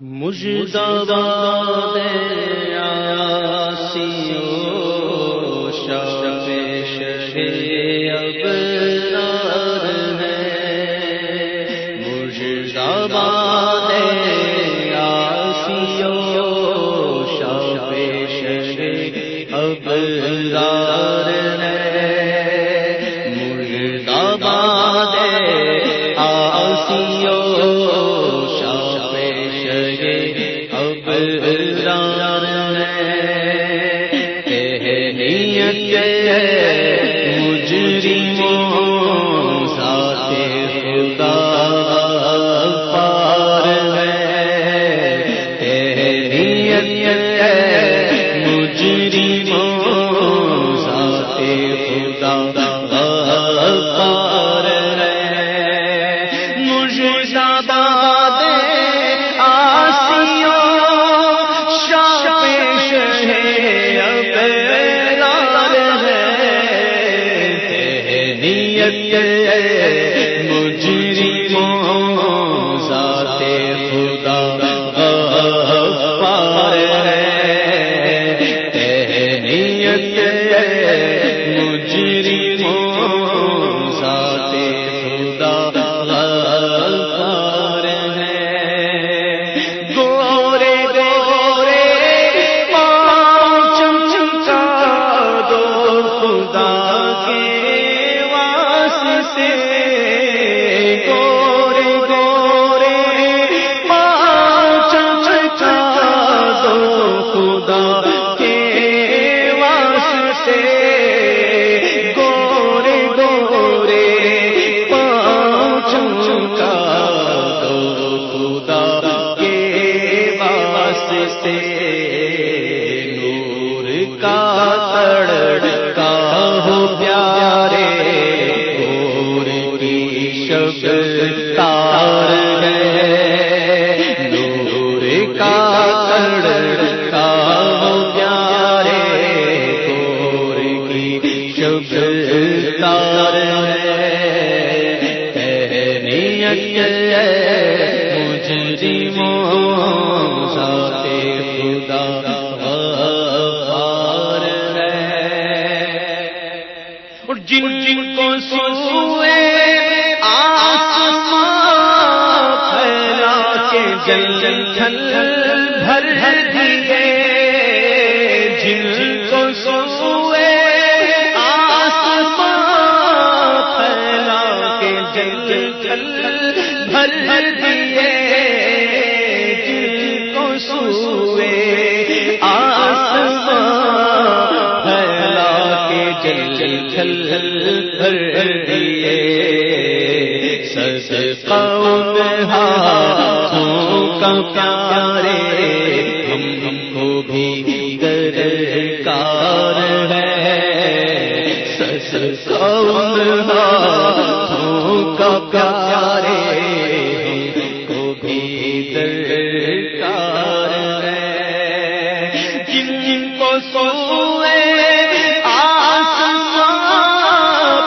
مجدباد آسیو شب شہر نیت شریعت کا تڑکا ہو پیارے گور کی شکل تار ہے۔ نور کا تڑکا ہو پیارے گور کی شکل تار ہے۔ نیت اور جن جن کو سوئے آسمان کے جل جل بھر دیے۔ جن جن کو سوئے آسمان کے جل جل بھر دیے۔ چھل بھر دیے۔ سس کا پیارے۔ ہم کو بھی گر کار ہے۔ سس کا پیارے۔ کو بھی جن کو سو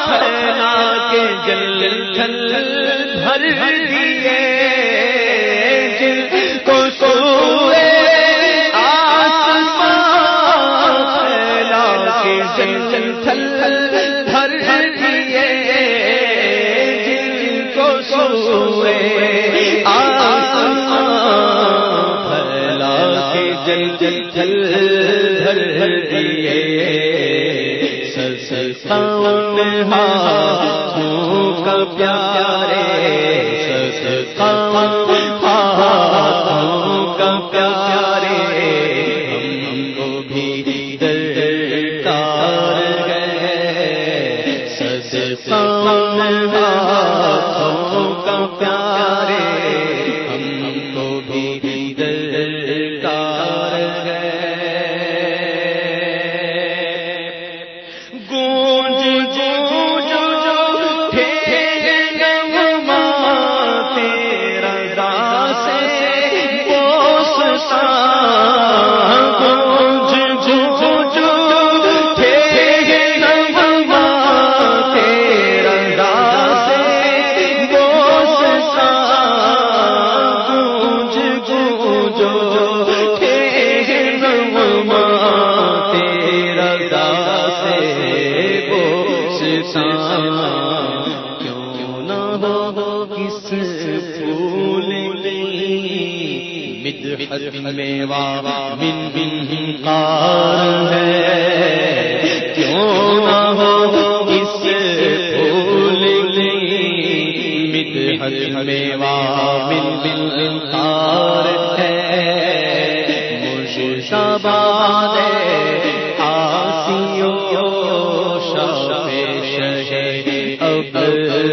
پھیلا کے جل جل کو سوئے آسمان پھیلا کے جل بھر دیے۔ جل کو سوئے آسمان کے جل جل جل بھر دیے۔ پیارے سس میوا بن بن قار ہے کیوں نہ ہو اس پھول کی مدحت میوا بن بن قار ہے مجھے شباد آسیوں شفے شہے ابرار